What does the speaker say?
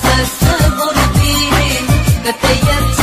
Să stă vorbire Că te ierți